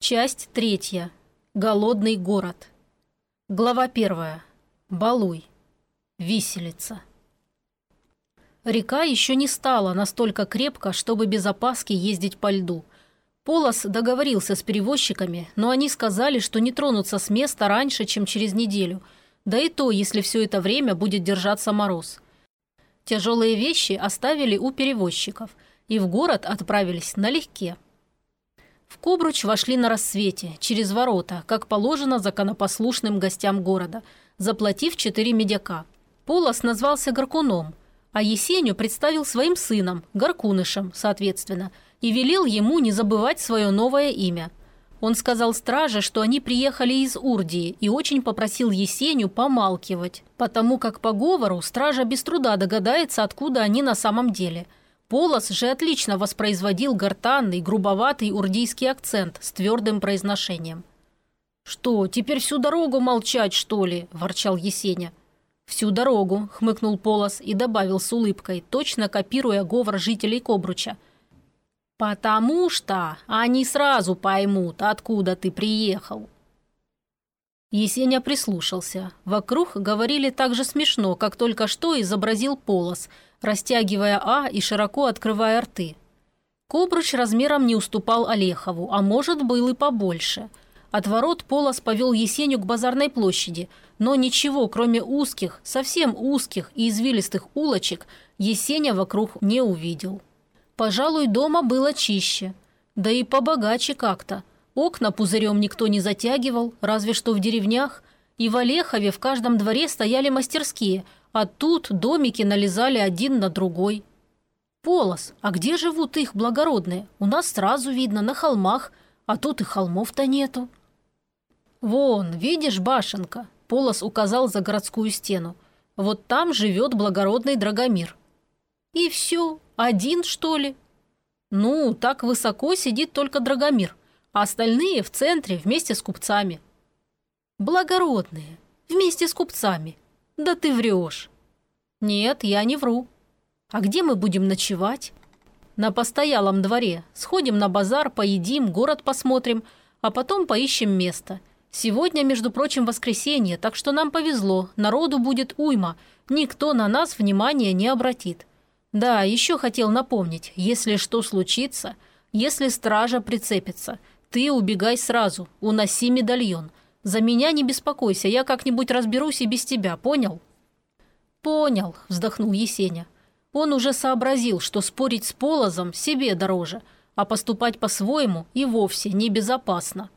Часть третья. Голодный город. Глава первая. Балуй. Виселица. Река еще не стала настолько крепко, чтобы без опаски ездить по льду. Полос договорился с перевозчиками, но они сказали, что не тронутся с места раньше, чем через неделю. Да и то, если все это время будет держаться мороз. Тяжелые вещи оставили у перевозчиков, и в город отправились налегке. В Кобруч вошли на рассвете, через ворота, как положено законопослушным гостям города, заплатив четыре медяка. Полос назвался Горкуном, а Есеню представил своим сыном, Горкунышем, соответственно, и велел ему не забывать свое новое имя. Он сказал страже, что они приехали из Урдии и очень попросил Есеню помалкивать, потому как по говору стража без труда догадается, откуда они на самом деле – Полос же отлично воспроизводил гортанный, грубоватый урдийский акцент с твердым произношением. «Что, теперь всю дорогу молчать, что ли?» – ворчал Есеня. «Всю дорогу», – хмыкнул Полос и добавил с улыбкой, точно копируя говор жителей Кобруча. «Потому что они сразу поймут, откуда ты приехал». Есеня прислушался. Вокруг говорили так же смешно, как только что изобразил Полос, растягивая «а» и широко открывая рты. Кобруч размером не уступал Олехову, а может, был и побольше. От ворот Полос повел Есеню к базарной площади, но ничего, кроме узких, совсем узких и извилистых улочек, Есеня вокруг не увидел. Пожалуй, дома было чище. Да и побогаче как-то. Окна пузырем никто не затягивал, разве что в деревнях. И в Олехове в каждом дворе стояли мастерские, а тут домики налезали один на другой. Полос, а где живут их благородные? У нас сразу видно, на холмах, а тут и холмов-то нету. Вон, видишь, башенка? Полос указал за городскую стену. Вот там живет благородный Драгомир. И все, один, что ли? Ну, так высоко сидит только Драгомир а остальные в центре вместе с купцами. Благородные, вместе с купцами. Да ты врешь. Нет, я не вру. А где мы будем ночевать? На постоялом дворе. Сходим на базар, поедим, город посмотрим, а потом поищем место. Сегодня, между прочим, воскресенье, так что нам повезло, народу будет уйма, никто на нас внимания не обратит. Да, еще хотел напомнить, если что случится, если стража прицепится – ты убегай сразу, уноси медальон. За меня не беспокойся, я как-нибудь разберусь и без тебя, понял?» «Понял», – вздохнул Есеня. Он уже сообразил, что спорить с Полозом себе дороже, а поступать по-своему и вовсе небезопасно.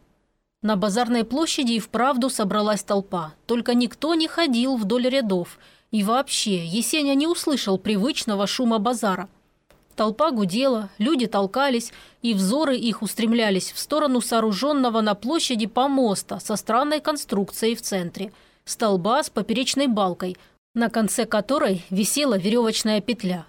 На базарной площади и вправду собралась толпа, только никто не ходил вдоль рядов, и вообще Есеня не услышал привычного шума базара – Толпа гудела, люди толкались, и взоры их устремлялись в сторону сооруженного на площади помоста со странной конструкцией в центре, столба с поперечной балкой, на конце которой висела веревочная петля.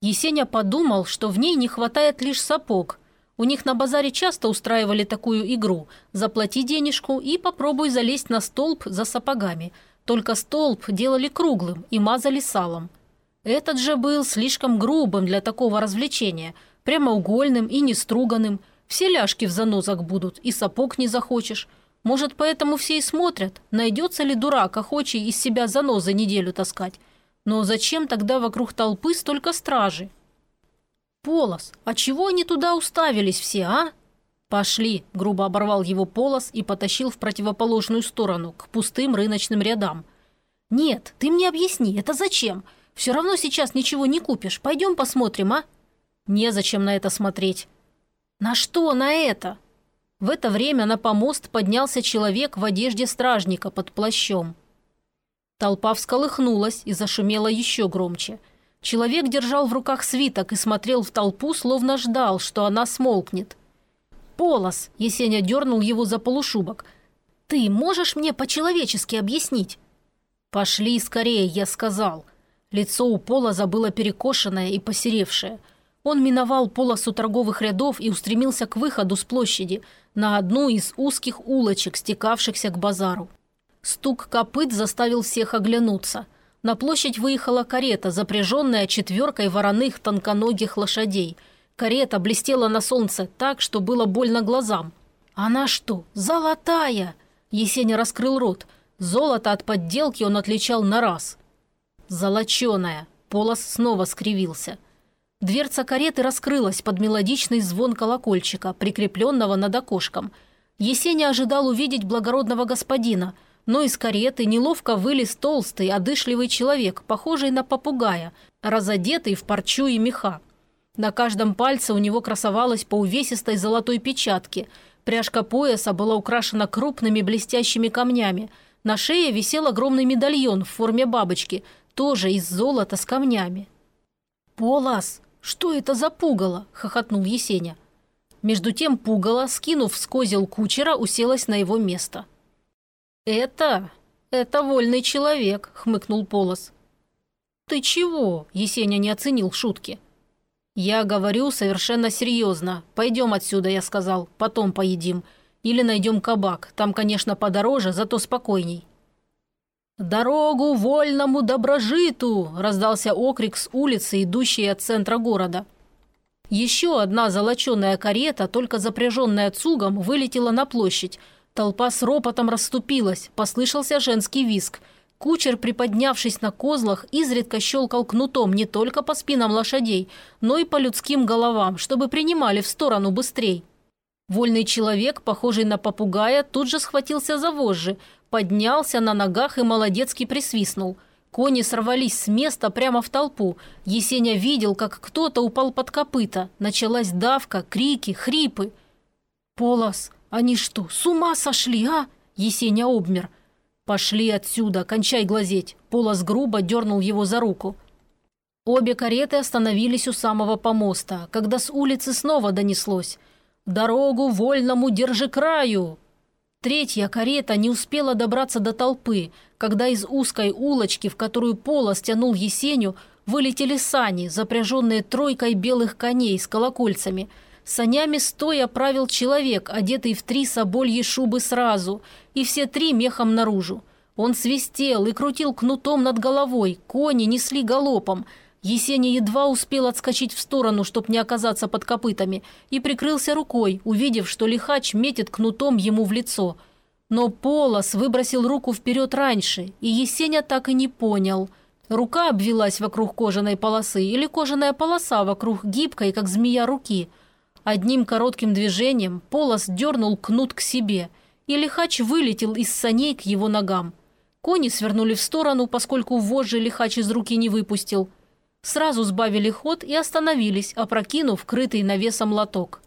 Есеня подумал, что в ней не хватает лишь сапог. У них на базаре часто устраивали такую игру – заплати денежку и попробуй залезть на столб за сапогами. Только столб делали круглым и мазали салом – этот же был слишком грубым для такого развлечения, прямоугольным и неструганным. Все ляжки в занозах будут, и сапог не захочешь. Может, поэтому все и смотрят, найдется ли дурак, охочий из себя занозы неделю таскать. Но зачем тогда вокруг толпы столько стражи? «Полос, а чего они туда уставились все, а?» «Пошли», – грубо оборвал его Полос и потащил в противоположную сторону, к пустым рыночным рядам. «Нет, ты мне объясни, это зачем? Все равно сейчас ничего не купишь. Пойдем посмотрим, а?» «Незачем на это смотреть». «На что на это?» В это время на помост поднялся человек в одежде стражника под плащом. Толпа всколыхнулась и зашумела еще громче. Человек держал в руках свиток и смотрел в толпу, словно ждал, что она смолкнет. «Полос!» – Есеня дернул его за полушубок. «Ты можешь мне по-человечески объяснить?» «Пошли скорее», – я сказал – Лицо у Пола забыло перекошенное и посеревшее. Он миновал полосу торговых рядов и устремился к выходу с площади, на одну из узких улочек, стекавшихся к базару. Стук копыт заставил всех оглянуться. На площадь выехала карета, запряженная четверкой вороных тонконогих лошадей. Карета блестела на солнце так, что было больно глазам. «Она что, золотая?» Есеня раскрыл рот. Золото от подделки он отличал на раз. «Золоченая!» Полос снова скривился. Дверца кареты раскрылась под мелодичный звон колокольчика, прикрепленного над окошком. Есеня ожидал увидеть благородного господина, но из кареты неловко вылез толстый, одышливый человек, похожий на попугая, разодетый в парчу и меха. На каждом пальце у него красовалась по увесистой золотой печатке. Пряжка пояса была украшена крупными блестящими камнями. На шее висел огромный медальон в форме бабочки, тоже из золота с камнями. «Полос, что это за пугало?» – хохотнул Есеня. Между тем пугало, скинув с козел кучера, уселась на его место. «Это... это вольный человек», – хмыкнул Полос. «Ты чего?» – Есеня не оценил шутки. «Я говорю совершенно серьезно. Пойдем отсюда», я сказал. «Потом поедим. Или найдем кабак. Там, конечно, подороже, зато спокойней». «Дорогу вольному доброжиту!» – раздался окрик с улицы, идущей от центра города. Еще одна золоченая карета, только запряженная цугом, вылетела на площадь. Толпа с ропотом расступилась, послышался женский виск – Кучер, приподнявшись на козлах, изредка щелкал кнутом не только по спинам лошадей, но и по людским головам, чтобы принимали в сторону быстрей. Вольный человек, похожий на попугая, тут же схватился за вожжи, поднялся на ногах и молодецки присвистнул. Кони сорвались с места прямо в толпу. Есеня видел, как кто-то упал под копыта. Началась давка, крики, хрипы. «Полос, они что, с ума сошли, а?» Есеня обмер – «Пошли отсюда, кончай глазеть!» Полос грубо дернул его за руку. Обе кареты остановились у самого помоста, когда с улицы снова донеслось «Дорогу вольному держи краю!» Третья карета не успела добраться до толпы, когда из узкой улочки, в которую Полос тянул Есеню, вылетели сани, запряженные тройкой белых коней с колокольцами – Санями стоя правил человек, одетый в три собольи шубы сразу, и все три мехом наружу. Он свистел и крутил кнутом над головой, кони несли галопом. Есеня едва успел отскочить в сторону, чтоб не оказаться под копытами, и прикрылся рукой, увидев, что лихач метит кнутом ему в лицо. Но Полос выбросил руку вперед раньше, и Есеня так и не понял. Рука обвелась вокруг кожаной полосы или кожаная полоса вокруг гибкой, как змея, руки – Одним коротким движением Полос дернул кнут к себе, и лихач вылетел из саней к его ногам. Кони свернули в сторону, поскольку вожжи лихач из руки не выпустил. Сразу сбавили ход и остановились, опрокинув крытый навесом лоток.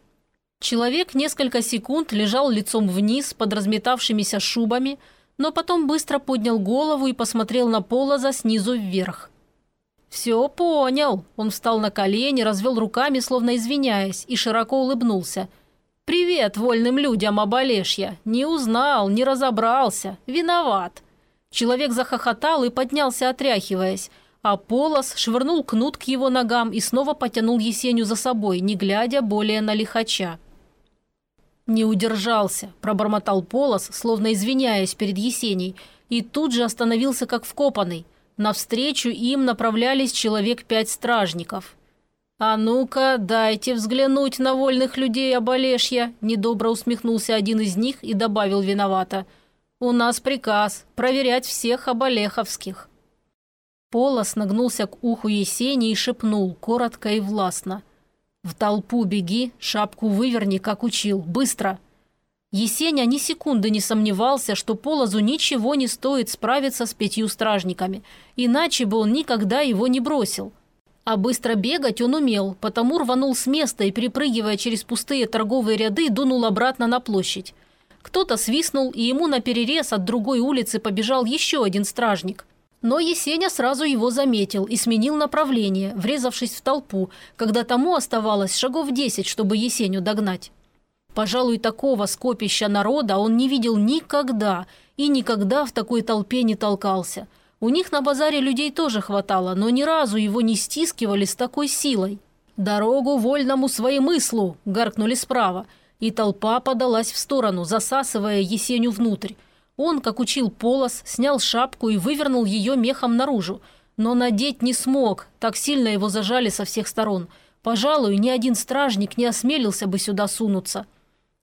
Человек несколько секунд лежал лицом вниз под разметавшимися шубами, но потом быстро поднял голову и посмотрел на Полоза снизу вверх. «Все понял». Он встал на колени, развел руками, словно извиняясь, и широко улыбнулся. «Привет вольным людям, Оболешья. Не узнал, не разобрался. Виноват». Человек захохотал и поднялся, отряхиваясь, а Полос швырнул кнут к его ногам и снова потянул Есеню за собой, не глядя более на лихача. «Не удержался», – пробормотал Полос, словно извиняясь перед Есеней, и тут же остановился как вкопанный. Навстречу им направлялись человек пять стражников. «А ну-ка, дайте взглянуть на вольных людей Оболешья», – недобро усмехнулся один из них и добавил виновато. «У нас приказ проверять всех оболеховских». Полос нагнулся к уху Есени и шепнул, коротко и властно. «В толпу беги, шапку выверни, как учил, быстро!» Есеня ни секунды не сомневался, что Полозу ничего не стоит справиться с пятью стражниками, иначе бы он никогда его не бросил. А быстро бегать он умел, потому рванул с места и, перепрыгивая через пустые торговые ряды, дунул обратно на площадь. Кто-то свистнул, и ему на перерез от другой улицы побежал еще один стражник. Но Есеня сразу его заметил и сменил направление, врезавшись в толпу, когда тому оставалось шагов десять, чтобы Есеню догнать. Пожалуй, такого скопища народа он не видел никогда и никогда в такой толпе не толкался. У них на базаре людей тоже хватало, но ни разу его не стискивали с такой силой. «Дорогу вольному своемыслу!» – гаркнули справа, и толпа подалась в сторону, засасывая Есеню внутрь. Он, как учил Полос, снял шапку и вывернул ее мехом наружу, но надеть не смог, так сильно его зажали со всех сторон. Пожалуй, ни один стражник не осмелился бы сюда сунуться.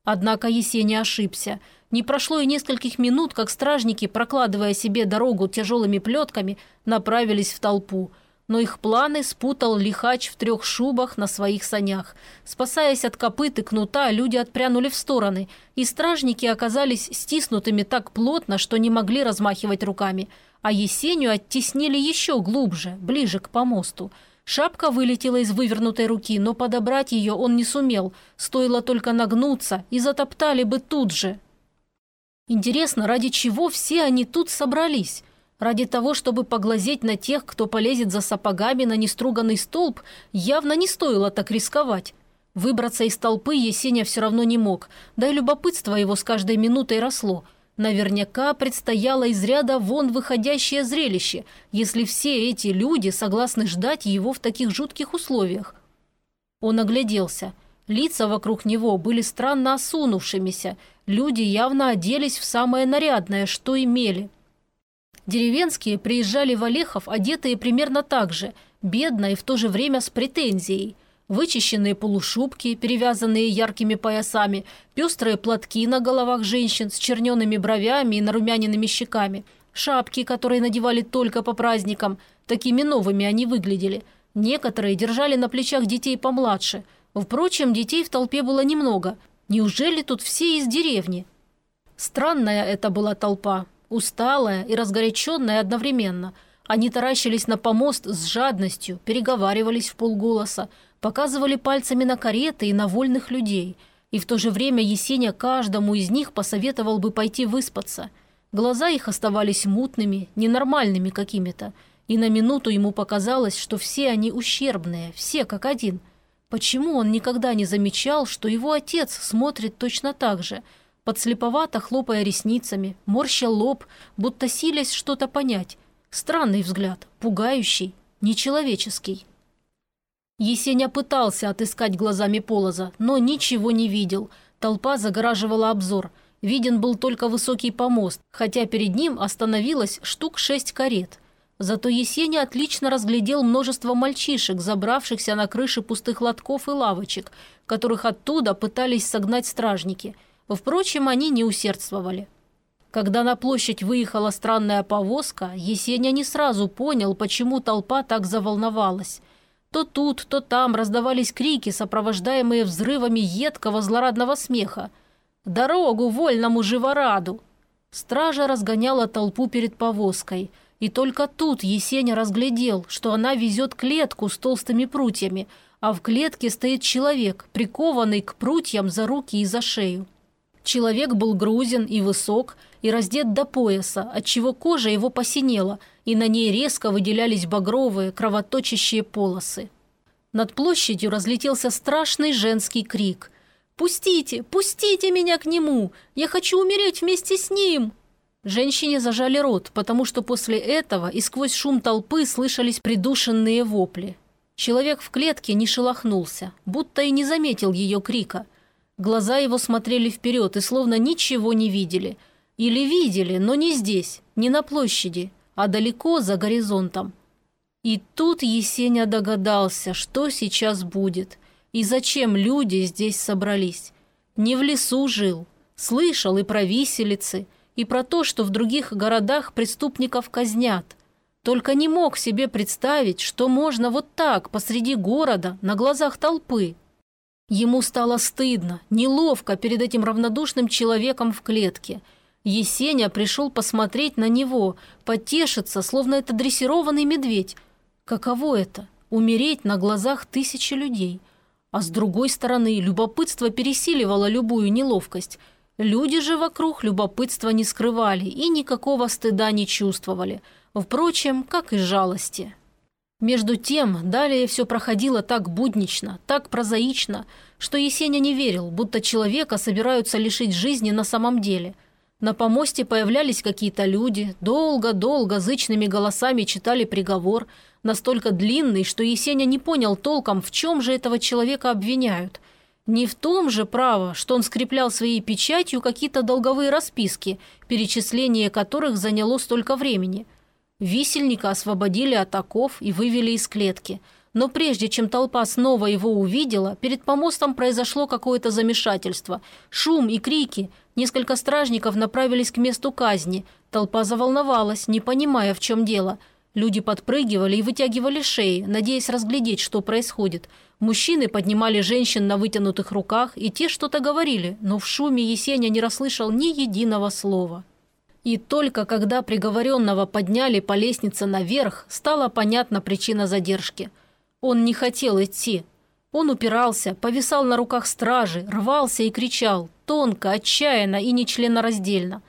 Однако Есеня ошибся. Не прошло и нескольких минут, как стражники, прокладывая себе дорогу тяжелыми плетками, направились в толпу. Но их планы спутал лихач в трех шубах на своих санях. Спасаясь от копыт и кнута, люди отпрянули в стороны, и стражники оказались стиснутыми так плотно, что не могли размахивать руками. А Есению оттеснили еще глубже, ближе к помосту – Шапка вылетела из вывернутой руки, но подобрать ее он не сумел. Стоило только нагнуться, и затоптали бы тут же. Интересно, ради чего все они тут собрались? Ради того, чтобы поглазеть на тех, кто полезет за сапогами на неструганный столб, явно не стоило так рисковать. Выбраться из толпы Есеня все равно не мог, да и любопытство его с каждой минутой росло – Наверняка предстояло из ряда вон выходящее зрелище, если все эти люди согласны ждать его в таких жутких условиях. Он огляделся. Лица вокруг него были странно осунувшимися. Люди явно оделись в самое нарядное, что имели. Деревенские приезжали в Олехов, одетые примерно так же, бедно и в то же время с претензией – Вычищенные полушубки, перевязанные яркими поясами, пестрые платки на головах женщин с черненными бровями и нарумяненными щеками, шапки, которые надевали только по праздникам, такими новыми они выглядели. Некоторые держали на плечах детей помладше. Впрочем, детей в толпе было немного. Неужели тут все из деревни? Странная это была толпа, усталая и разгоряченная одновременно. Они таращились на помост с жадностью, переговаривались в полголоса, показывали пальцами на кареты и на вольных людей, и в то же время Есеня каждому из них посоветовал бы пойти выспаться. Глаза их оставались мутными, ненормальными какими-то, и на минуту ему показалось, что все они ущербные, все как один. Почему он никогда не замечал, что его отец смотрит точно так же, подслеповато хлопая ресницами, морща лоб, будто силясь что-то понять? Странный взгляд, пугающий, нечеловеческий. Есеня пытался отыскать глазами Полоза, но ничего не видел. Толпа загораживала обзор. Виден был только высокий помост, хотя перед ним остановилось штук шесть карет. Зато Есеня отлично разглядел множество мальчишек, забравшихся на крыши пустых лотков и лавочек, которых оттуда пытались согнать стражники. Впрочем, они не усердствовали. Когда на площадь выехала странная повозка, Есеня не сразу понял, почему толпа так заволновалась. То тут, то там раздавались крики, сопровождаемые взрывами едкого злорадного смеха. «Дорогу вольному живораду!» Стража разгоняла толпу перед повозкой. И только тут Есеня разглядел, что она везет клетку с толстыми прутьями, а в клетке стоит человек, прикованный к прутьям за руки и за шею. Человек был грузен и высок, и раздет до пояса, отчего кожа его посинела, и на ней резко выделялись багровые, кровоточащие полосы. Над площадью разлетелся страшный женский крик. «Пустите! Пустите меня к нему! Я хочу умереть вместе с ним!» Женщине зажали рот, потому что после этого и сквозь шум толпы слышались придушенные вопли. Человек в клетке не шелохнулся, будто и не заметил ее крика – Глаза его смотрели вперед и словно ничего не видели. Или видели, но не здесь, не на площади, а далеко за горизонтом. И тут Есеня догадался, что сейчас будет и зачем люди здесь собрались. Не в лесу жил, слышал и про виселицы, и про то, что в других городах преступников казнят. Только не мог себе представить, что можно вот так посреди города на глазах толпы Ему стало стыдно, неловко перед этим равнодушным человеком в клетке. Есеня пришел посмотреть на него, потешиться, словно это дрессированный медведь. Каково это – умереть на глазах тысячи людей? А с другой стороны, любопытство пересиливало любую неловкость. Люди же вокруг любопытства не скрывали и никакого стыда не чувствовали. Впрочем, как и жалости. Между тем, далее все проходило так буднично, так прозаично, что Есеня не верил, будто человека собираются лишить жизни на самом деле. На помосте появлялись какие-то люди, долго-долго зычными голосами читали приговор, настолько длинный, что Есеня не понял толком, в чем же этого человека обвиняют. Не в том же право, что он скреплял своей печатью какие-то долговые расписки, перечисление которых заняло столько времени – Висельника освободили от оков и вывели из клетки. Но прежде чем толпа снова его увидела, перед помостом произошло какое-то замешательство. Шум и крики. Несколько стражников направились к месту казни. Толпа заволновалась, не понимая, в чем дело. Люди подпрыгивали и вытягивали шеи, надеясь разглядеть, что происходит. Мужчины поднимали женщин на вытянутых руках, и те что-то говорили, но в шуме Есеня не расслышал ни единого слова. И только когда приговоренного подняли по лестнице наверх, стала понятна причина задержки. Он не хотел идти. Он упирался, повисал на руках стражи, рвался и кричал, тонко, отчаянно и нечленораздельно.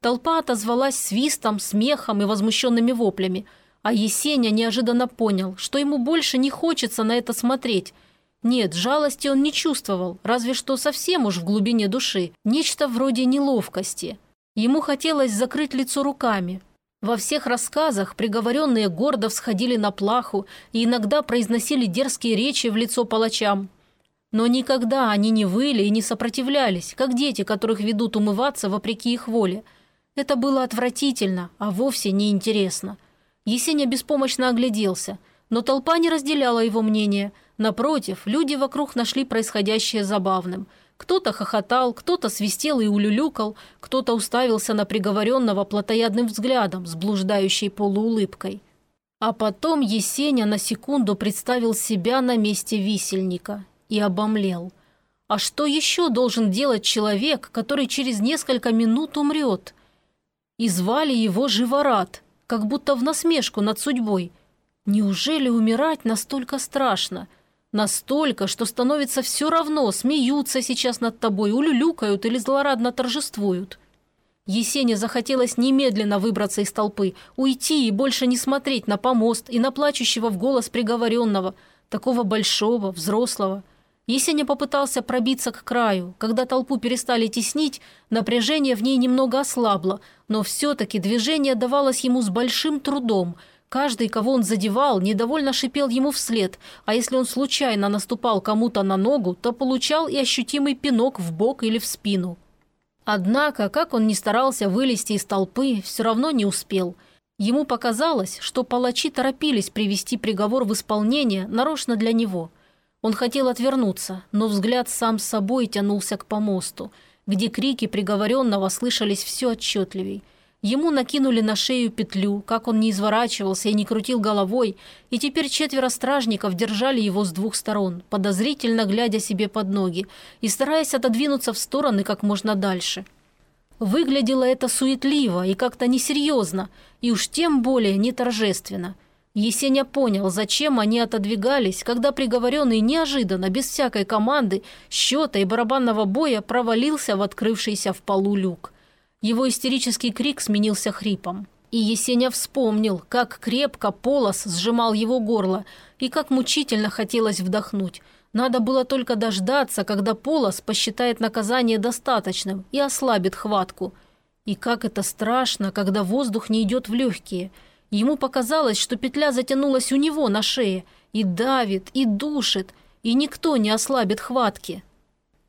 Толпа отозвалась свистом, смехом и возмущенными воплями, а Есеня неожиданно понял, что ему больше не хочется на это смотреть. Нет, жалости он не чувствовал, разве что совсем уж в глубине души, нечто вроде неловкости – Ему хотелось закрыть лицо руками. Во всех рассказах приговоренные гордо всходили на плаху и иногда произносили дерзкие речи в лицо палачам. Но никогда они не выли и не сопротивлялись, как дети, которых ведут умываться вопреки их воле. Это было отвратительно, а вовсе не интересно. Есеня беспомощно огляделся, но толпа не разделяла его мнение. Напротив, люди вокруг нашли происходящее забавным – кто-то хохотал, кто-то свистел и улюлюкал, кто-то уставился на приговоренного плотоядным взглядом с блуждающей полуулыбкой. А потом Есеня на секунду представил себя на месте висельника и обомлел. А что еще должен делать человек, который через несколько минут умрет? И звали его Живорат, как будто в насмешку над судьбой. Неужели умирать настолько страшно – Настолько, что становится все равно, смеются сейчас над тобой, улюлюкают или злорадно торжествуют. Есене захотелось немедленно выбраться из толпы, уйти и больше не смотреть на помост и на плачущего в голос приговоренного, такого большого, взрослого. Есеня попытался пробиться к краю. Когда толпу перестали теснить, напряжение в ней немного ослабло, но все-таки движение давалось ему с большим трудом – Каждый, кого он задевал, недовольно шипел ему вслед, а если он случайно наступал кому-то на ногу, то получал и ощутимый пинок в бок или в спину. Однако, как он ни старался вылезти из толпы, все равно не успел. Ему показалось, что палачи торопились привести приговор в исполнение нарочно для него. Он хотел отвернуться, но взгляд сам с собой тянулся к помосту, где крики приговоренного слышались все отчетливей – Ему накинули на шею петлю, как он не изворачивался и не крутил головой, и теперь четверо стражников держали его с двух сторон, подозрительно глядя себе под ноги и стараясь отодвинуться в стороны как можно дальше. Выглядело это суетливо и как-то несерьезно, и уж тем более не торжественно. Есеня понял, зачем они отодвигались, когда приговоренный неожиданно, без всякой команды, счета и барабанного боя провалился в открывшийся в полу люк. Его истерический крик сменился хрипом. И Есеня вспомнил, как крепко Полос сжимал его горло и как мучительно хотелось вдохнуть. Надо было только дождаться, когда Полос посчитает наказание достаточным и ослабит хватку. И как это страшно, когда воздух не идет в легкие. Ему показалось, что петля затянулась у него на шее и давит, и душит, и никто не ослабит хватки.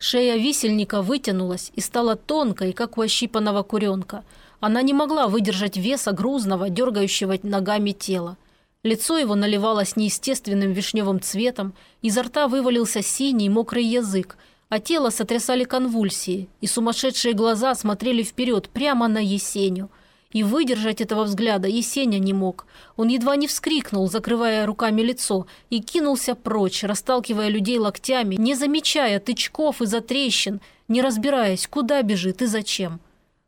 Шея висельника вытянулась и стала тонкой, как у ощипанного куренка. Она не могла выдержать веса грузного, дергающего ногами тела. Лицо его наливалось неестественным вишневым цветом, изо рта вывалился синий мокрый язык, а тело сотрясали конвульсии, и сумасшедшие глаза смотрели вперед прямо на Есеню – и выдержать этого взгляда Есеня не мог. Он едва не вскрикнул, закрывая руками лицо, и кинулся прочь, расталкивая людей локтями, не замечая тычков и затрещин, не разбираясь, куда бежит и зачем.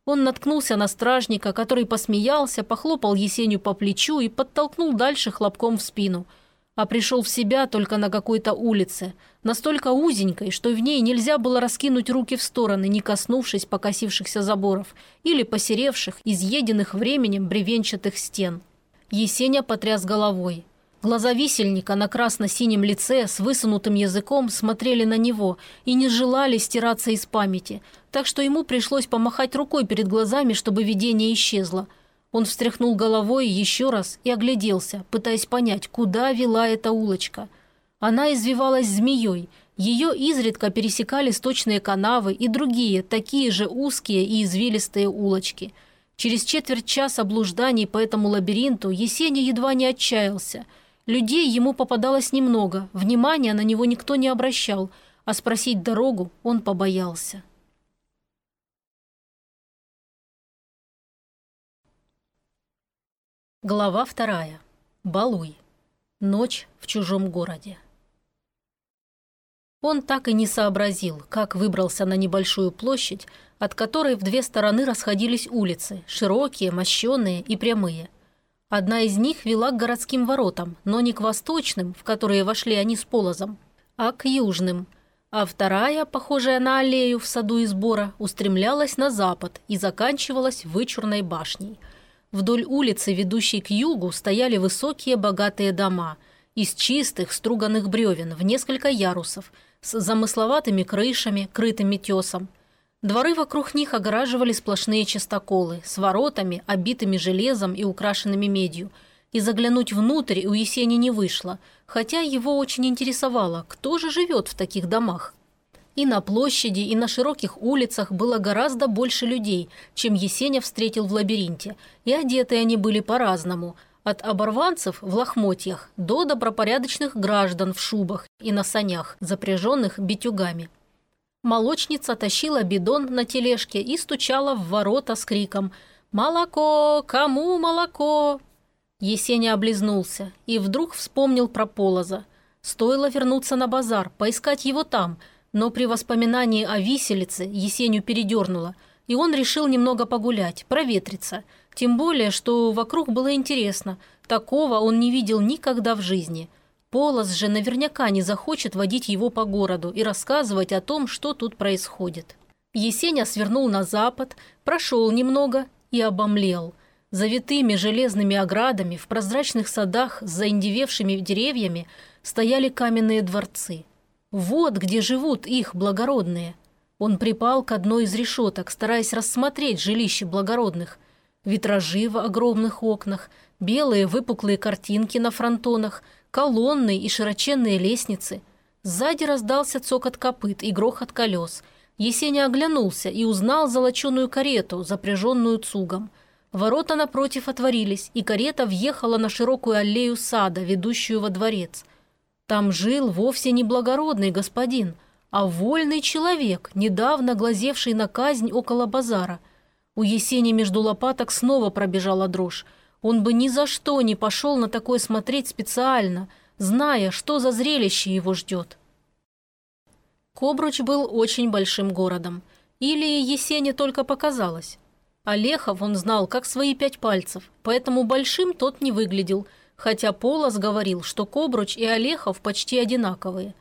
Он наткнулся на стражника, который посмеялся, похлопал Есеню по плечу и подтолкнул дальше хлопком в спину – а пришел в себя только на какой-то улице, настолько узенькой, что в ней нельзя было раскинуть руки в стороны, не коснувшись покосившихся заборов или посеревших, изъеденных временем бревенчатых стен. Есеня потряс головой. Глаза висельника на красно-синем лице с высунутым языком смотрели на него и не желали стираться из памяти, так что ему пришлось помахать рукой перед глазами, чтобы видение исчезло – он встряхнул головой еще раз и огляделся, пытаясь понять, куда вела эта улочка. Она извивалась змеей. Ее изредка пересекали сточные канавы и другие, такие же узкие и извилистые улочки. Через четверть часа блужданий по этому лабиринту Есеня едва не отчаялся. Людей ему попадалось немного, внимания на него никто не обращал, а спросить дорогу он побоялся. Глава вторая. Балуй. Ночь в чужом городе. Он так и не сообразил, как выбрался на небольшую площадь, от которой в две стороны расходились улицы, широкие, мощеные и прямые. Одна из них вела к городским воротам, но не к восточным, в которые вошли они с полозом, а к южным. А вторая, похожая на аллею в саду и сбора, устремлялась на запад и заканчивалась вычурной башней – Вдоль улицы, ведущей к югу, стояли высокие богатые дома из чистых струганных бревен в несколько ярусов, с замысловатыми крышами, крытыми тесом. Дворы вокруг них огораживали сплошные частоколы с воротами, обитыми железом и украшенными медью. И заглянуть внутрь у Есени не вышло, хотя его очень интересовало, кто же живет в таких домах. И на площади, и на широких улицах было гораздо больше людей, чем Есеня встретил в лабиринте, и одеты они были по-разному – от оборванцев в лохмотьях до добропорядочных граждан в шубах и на санях, запряженных битюгами. Молочница тащила бидон на тележке и стучала в ворота с криком «Молоко! Кому молоко?» Есеня облизнулся и вдруг вспомнил про полоза. Стоило вернуться на базар, поискать его там – но при воспоминании о виселице Есеню передернуло, и он решил немного погулять, проветриться. Тем более, что вокруг было интересно. Такого он не видел никогда в жизни. Полос же наверняка не захочет водить его по городу и рассказывать о том, что тут происходит. Есеня свернул на запад, прошел немного и обомлел. За витыми железными оградами в прозрачных садах с заиндевевшими деревьями стояли каменные дворцы – вот где живут их благородные. Он припал к одной из решеток, стараясь рассмотреть жилище благородных. Витражи в огромных окнах, белые выпуклые картинки на фронтонах, колонны и широченные лестницы. Сзади раздался цокот копыт и грохот колес. Есеня оглянулся и узнал золоченую карету, запряженную цугом. Ворота напротив отворились, и карета въехала на широкую аллею сада, ведущую во дворец. Там жил вовсе не благородный господин, а вольный человек, недавно глазевший на казнь около базара. У Есени между лопаток снова пробежала дрожь. Он бы ни за что не пошел на такое смотреть специально, зная, что за зрелище его ждет. Кобруч был очень большим городом. Или Есене только показалось. Олехов он знал как свои пять пальцев, поэтому большим тот не выглядел – хотя Полос говорил, что Кобруч и Олехов почти одинаковые.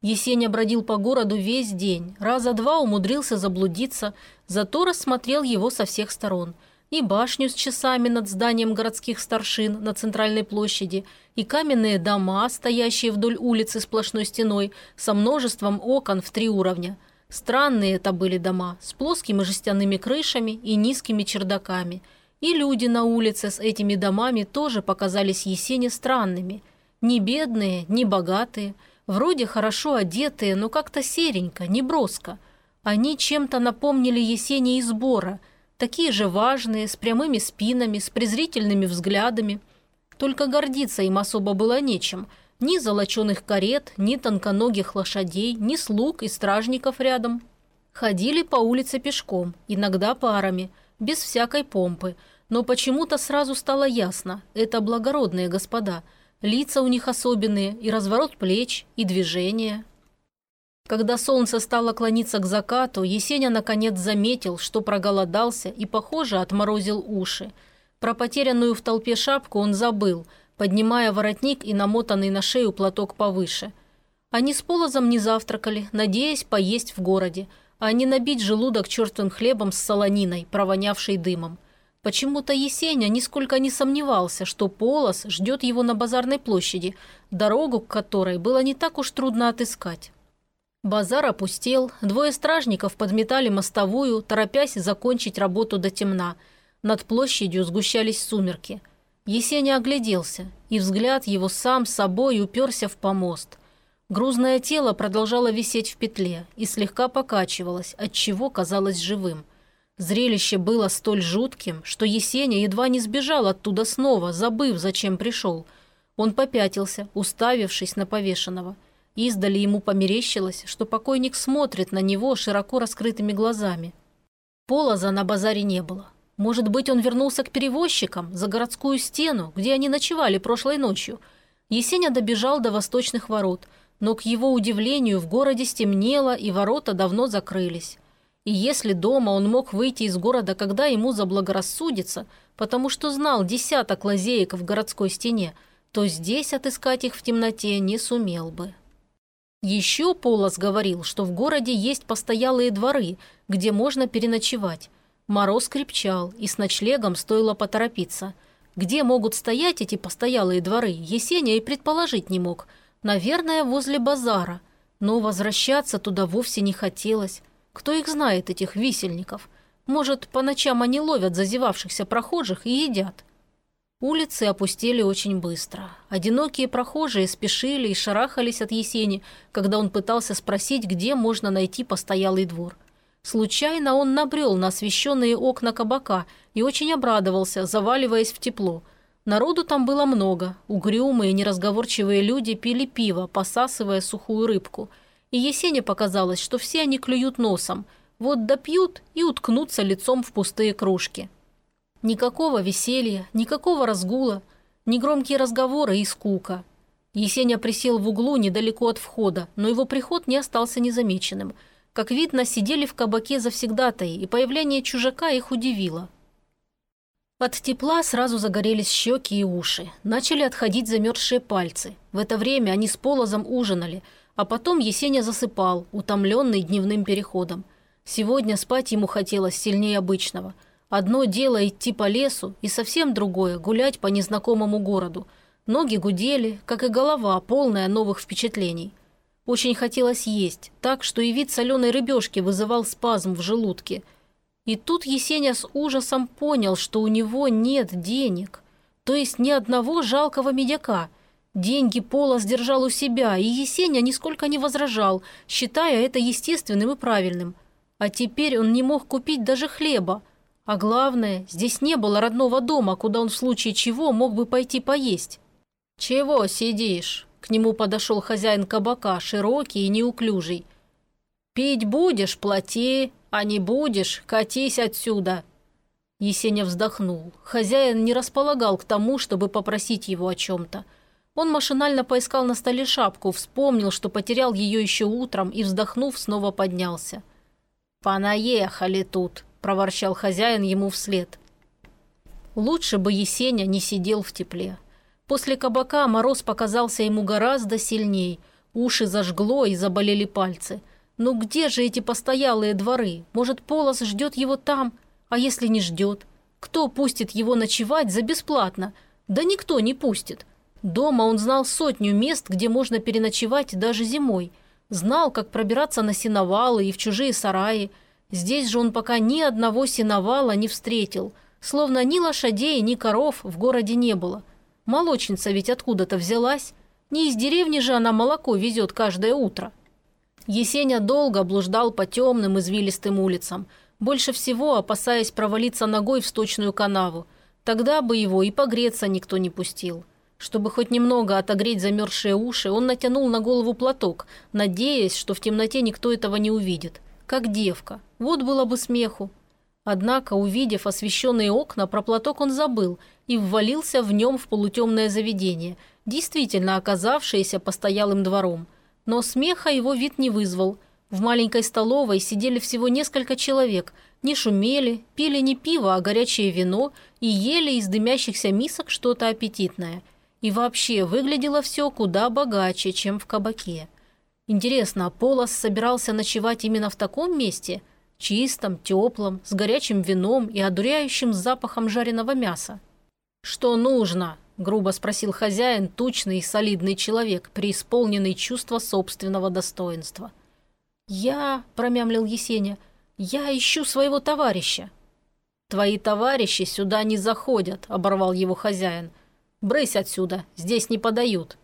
Есеня бродил по городу весь день, раза два умудрился заблудиться, зато рассмотрел его со всех сторон. И башню с часами над зданием городских старшин на центральной площади, и каменные дома, стоящие вдоль улицы сплошной стеной, со множеством окон в три уровня. Странные это были дома, с плоскими жестяными крышами и низкими чердаками – и люди на улице с этими домами тоже показались Есене странными. Не бедные, не богатые, вроде хорошо одетые, но как-то серенько, не броско. Они чем-то напомнили Есене из сбора, такие же важные, с прямыми спинами, с презрительными взглядами. Только гордиться им особо было нечем. Ни золоченых карет, ни тонконогих лошадей, ни слуг и стражников рядом. Ходили по улице пешком, иногда парами – без всякой помпы, но почему-то сразу стало ясно – это благородные господа. Лица у них особенные, и разворот плеч, и движения. Когда солнце стало клониться к закату, Есеня наконец заметил, что проголодался и, похоже, отморозил уши. Про потерянную в толпе шапку он забыл, поднимая воротник и намотанный на шею платок повыше. Они с Полозом не завтракали, надеясь поесть в городе – а не набить желудок чертовым хлебом с солониной, провонявшей дымом. Почему-то Есеня нисколько не сомневался, что Полос ждет его на базарной площади, дорогу к которой было не так уж трудно отыскать. Базар опустел, двое стражников подметали мостовую, торопясь закончить работу до темна. Над площадью сгущались сумерки. Есеня огляделся, и взгляд его сам собой уперся в помост – Грузное тело продолжало висеть в петле и слегка покачивалось, отчего казалось живым. Зрелище было столь жутким, что Есеня едва не сбежал оттуда снова, забыв, зачем пришел. Он попятился, уставившись на повешенного. Издали ему померещилось, что покойник смотрит на него широко раскрытыми глазами. Полоза на базаре не было. Может быть, он вернулся к перевозчикам, за городскую стену, где они ночевали прошлой ночью. Есеня добежал до восточных ворот, но, к его удивлению, в городе стемнело, и ворота давно закрылись. И если дома он мог выйти из города, когда ему заблагорассудится, потому что знал десяток лазеек в городской стене, то здесь отыскать их в темноте не сумел бы. Еще Полос говорил, что в городе есть постоялые дворы, где можно переночевать. Мороз крепчал, и с ночлегом стоило поторопиться. Где могут стоять эти постоялые дворы, Есеня и предположить не мог. Наверное, возле базара. Но возвращаться туда вовсе не хотелось. Кто их знает, этих висельников? Может, по ночам они ловят зазевавшихся прохожих и едят? Улицы опустели очень быстро. Одинокие прохожие спешили и шарахались от Есени, когда он пытался спросить, где можно найти постоялый двор. Случайно он набрел на освещенные окна кабака и очень обрадовался, заваливаясь в тепло. Народу там было много. Угрюмые, неразговорчивые люди пили пиво, посасывая сухую рыбку – и Есене показалось, что все они клюют носом, вот допьют и уткнутся лицом в пустые кружки. Никакого веселья, никакого разгула, негромкие разговоры и скука. Есеня присел в углу недалеко от входа, но его приход не остался незамеченным. Как видно, сидели в кабаке завсегдатаи, и появление чужака их удивило. От тепла сразу загорелись щеки и уши. Начали отходить замерзшие пальцы. В это время они с Полозом ужинали – а потом Есеня засыпал, утомленный дневным переходом. Сегодня спать ему хотелось сильнее обычного. Одно дело идти по лесу, и совсем другое – гулять по незнакомому городу. Ноги гудели, как и голова, полная новых впечатлений. Очень хотелось есть, так что и вид соленой рыбешки вызывал спазм в желудке. И тут Есеня с ужасом понял, что у него нет денег. То есть ни одного жалкого медяка – Деньги Пола сдержал у себя, и Есеня нисколько не возражал, считая это естественным и правильным. А теперь он не мог купить даже хлеба. А главное, здесь не было родного дома, куда он в случае чего мог бы пойти поесть. «Чего сидишь?» К нему подошел хозяин кабака, широкий и неуклюжий. «Пить будешь – плати, а не будешь – катись отсюда». Есеня вздохнул. Хозяин не располагал к тому, чтобы попросить его о чем-то – он машинально поискал на столе шапку, вспомнил, что потерял ее еще утром и, вздохнув, снова поднялся. «Понаехали тут», – проворчал хозяин ему вслед. Лучше бы Есеня не сидел в тепле. После кабака мороз показался ему гораздо сильней. Уши зажгло и заболели пальцы. Ну где же эти постоялые дворы? Может, Полос ждет его там? А если не ждет? Кто пустит его ночевать за бесплатно? Да никто не пустит. Дома он знал сотню мест, где можно переночевать даже зимой. Знал, как пробираться на сеновалы и в чужие сараи. Здесь же он пока ни одного сеновала не встретил. Словно ни лошадей, ни коров в городе не было. Молочница ведь откуда-то взялась. Не из деревни же она молоко везет каждое утро. Есеня долго блуждал по темным извилистым улицам, больше всего опасаясь провалиться ногой в сточную канаву. Тогда бы его и погреться никто не пустил. Чтобы хоть немного отогреть замерзшие уши, он натянул на голову платок, надеясь, что в темноте никто этого не увидит. Как девка. Вот было бы смеху. Однако, увидев освещенные окна, про платок он забыл и ввалился в нем в полутемное заведение, действительно оказавшееся постоялым двором. Но смеха его вид не вызвал. В маленькой столовой сидели всего несколько человек, не шумели, пили не пиво, а горячее вино и ели из дымящихся мисок что-то аппетитное – и вообще выглядело все куда богаче, чем в кабаке. Интересно, Полос собирался ночевать именно в таком месте? Чистом, теплом, с горячим вином и одуряющим запахом жареного мяса. «Что нужно?» – грубо спросил хозяин, тучный и солидный человек, преисполненный чувства собственного достоинства. «Я», – промямлил Есеня, – «я ищу своего товарища». «Твои товарищи сюда не заходят», – оборвал его хозяин – Брысь отсюда, здесь не подают».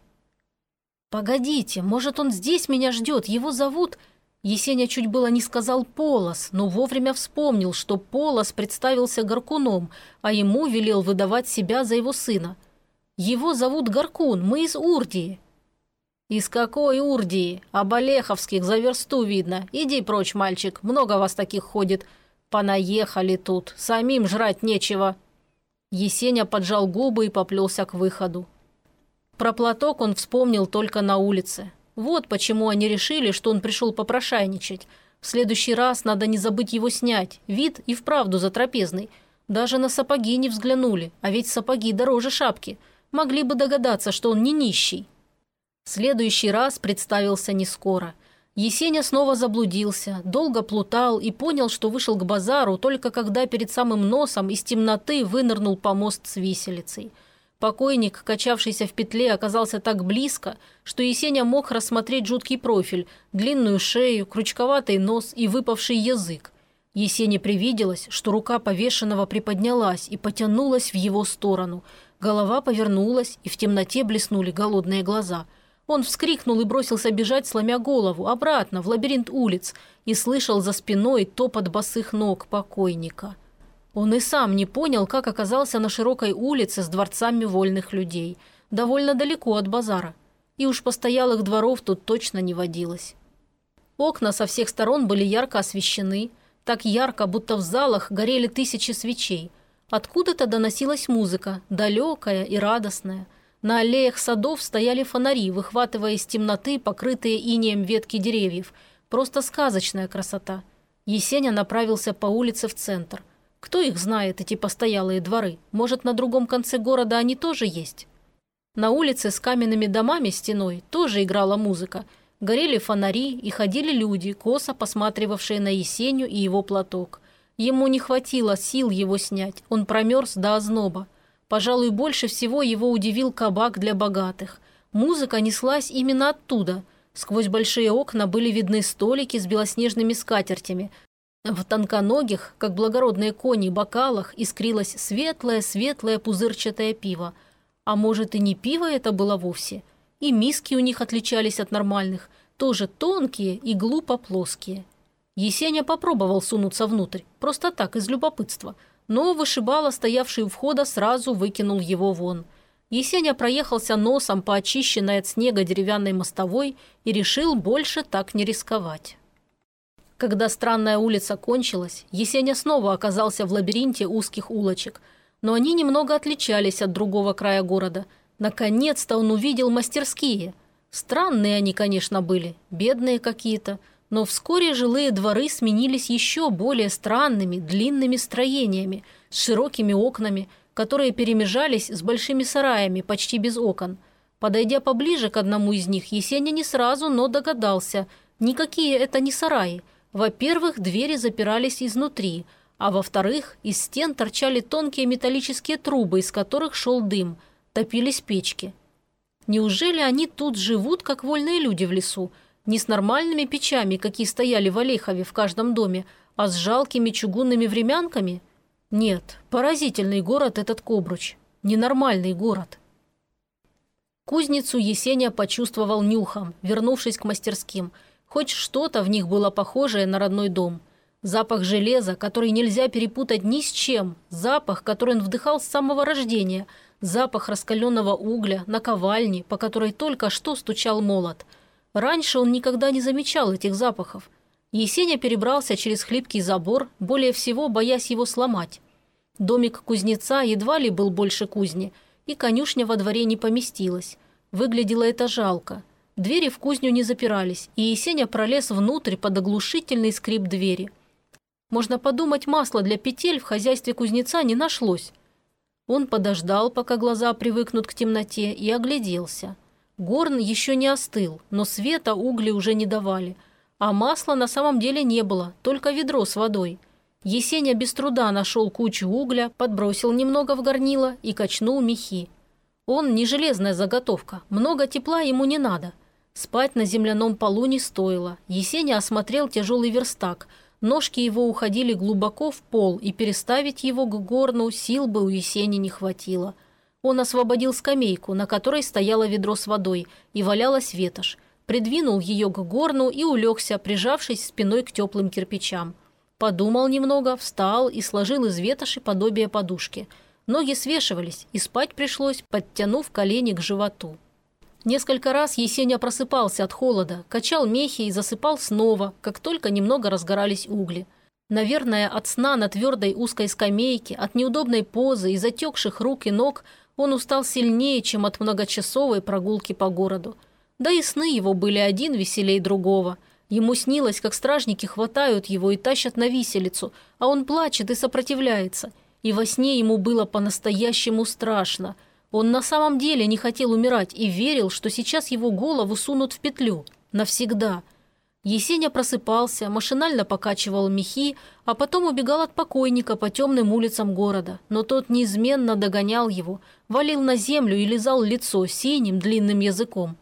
«Погодите, может, он здесь меня ждет, его зовут...» Есеня чуть было не сказал Полос, но вовремя вспомнил, что Полос представился горкуном, а ему велел выдавать себя за его сына. Его зовут Гаркун, мы из Урдии». «Из какой Урдии? Об Олеховских за версту видно. Иди прочь, мальчик, много вас таких ходит. Понаехали тут, самим жрать нечего». Есеня поджал губы и поплелся к выходу. Про платок он вспомнил только на улице. Вот почему они решили, что он пришел попрошайничать. В следующий раз надо не забыть его снять. Вид и вправду затрапезный. Даже на сапоги не взглянули, а ведь сапоги дороже шапки. Могли бы догадаться, что он не нищий. Следующий раз представился не скоро. Есеня снова заблудился, долго плутал и понял, что вышел к базару только когда перед самым носом из темноты вынырнул помост с виселицей. Покойник, качавшийся в петле, оказался так близко, что Есеня мог рассмотреть жуткий профиль, длинную шею, крючковатый нос и выпавший язык. Есене привиделось, что рука повешенного приподнялась и потянулась в его сторону. Голова повернулась, и в темноте блеснули голодные глаза – он вскрикнул и бросился бежать, сломя голову, обратно, в лабиринт улиц, и слышал за спиной топот босых ног покойника. Он и сам не понял, как оказался на широкой улице с дворцами вольных людей, довольно далеко от базара. И уж постоялых дворов тут точно не водилось. Окна со всех сторон были ярко освещены, так ярко, будто в залах горели тысячи свечей. Откуда-то доносилась музыка, далекая и радостная – на аллеях садов стояли фонари, выхватывая из темноты покрытые инеем ветки деревьев. Просто сказочная красота. Есеня направился по улице в центр. Кто их знает, эти постоялые дворы? Может, на другом конце города они тоже есть? На улице с каменными домами стеной тоже играла музыка. Горели фонари и ходили люди, косо посматривавшие на Есеню и его платок. Ему не хватило сил его снять, он промерз до озноба. Пожалуй, больше всего его удивил кабак для богатых. Музыка неслась именно оттуда. Сквозь большие окна были видны столики с белоснежными скатертями. В тонконогих, как благородные кони, бокалах искрилось светлое-светлое пузырчатое пиво. А может, и не пиво это было вовсе? И миски у них отличались от нормальных, тоже тонкие и глупо плоские. Есеня попробовал сунуться внутрь, просто так, из любопытства – но вышибала, стоявший у входа, сразу выкинул его вон. Есеня проехался носом по очищенной от снега деревянной мостовой и решил больше так не рисковать. Когда странная улица кончилась, Есеня снова оказался в лабиринте узких улочек, но они немного отличались от другого края города. Наконец-то он увидел мастерские. Странные они, конечно, были, бедные какие-то – но вскоре жилые дворы сменились еще более странными, длинными строениями, с широкими окнами, которые перемежались с большими сараями, почти без окон. Подойдя поближе к одному из них, Есеня не сразу, но догадался. Никакие это не сараи. Во-первых, двери запирались изнутри, а во-вторых, из стен торчали тонкие металлические трубы, из которых шел дым, топились печки. Неужели они тут живут, как вольные люди в лесу? Не с нормальными печами, какие стояли в Олехове в каждом доме, а с жалкими чугунными времянками? Нет, поразительный город этот Кобруч. Ненормальный город. Кузницу Есеня почувствовал нюхом, вернувшись к мастерским. Хоть что-то в них было похожее на родной дом. Запах железа, который нельзя перепутать ни с чем. Запах, который он вдыхал с самого рождения. Запах раскаленного угля, наковальни, по которой только что стучал молот – Раньше он никогда не замечал этих запахов. Есеня перебрался через хлипкий забор, более всего боясь его сломать. Домик кузнеца едва ли был больше кузни, и конюшня во дворе не поместилась. Выглядело это жалко. Двери в кузню не запирались, и Есеня пролез внутрь под оглушительный скрип двери. Можно подумать, масла для петель в хозяйстве кузнеца не нашлось. Он подождал, пока глаза привыкнут к темноте, и огляделся. Горн еще не остыл, но света угли уже не давали. А масла на самом деле не было, только ведро с водой. Есеня без труда нашел кучу угля, подбросил немного в горнило и качнул мехи. Он не железная заготовка, много тепла ему не надо. Спать на земляном полу не стоило. Есеня осмотрел тяжелый верстак. Ножки его уходили глубоко в пол, и переставить его к горну сил бы у Есени не хватило – он освободил скамейку, на которой стояло ведро с водой, и валялась ветошь, придвинул ее к горну и улегся, прижавшись спиной к теплым кирпичам. Подумал немного, встал и сложил из ветоши подобие подушки. Ноги свешивались, и спать пришлось, подтянув колени к животу. Несколько раз Есеня просыпался от холода, качал мехи и засыпал снова, как только немного разгорались угли. Наверное, от сна на твердой узкой скамейке, от неудобной позы и затекших рук и ног он устал сильнее, чем от многочасовой прогулки по городу. Да и сны его были один веселей другого. Ему снилось, как стражники хватают его и тащат на виселицу, а он плачет и сопротивляется. И во сне ему было по-настоящему страшно – он на самом деле не хотел умирать и верил, что сейчас его голову сунут в петлю. Навсегда. Есеня просыпался, машинально покачивал мехи, а потом убегал от покойника по темным улицам города. Но тот неизменно догонял его, валил на землю и лизал лицо синим длинным языком.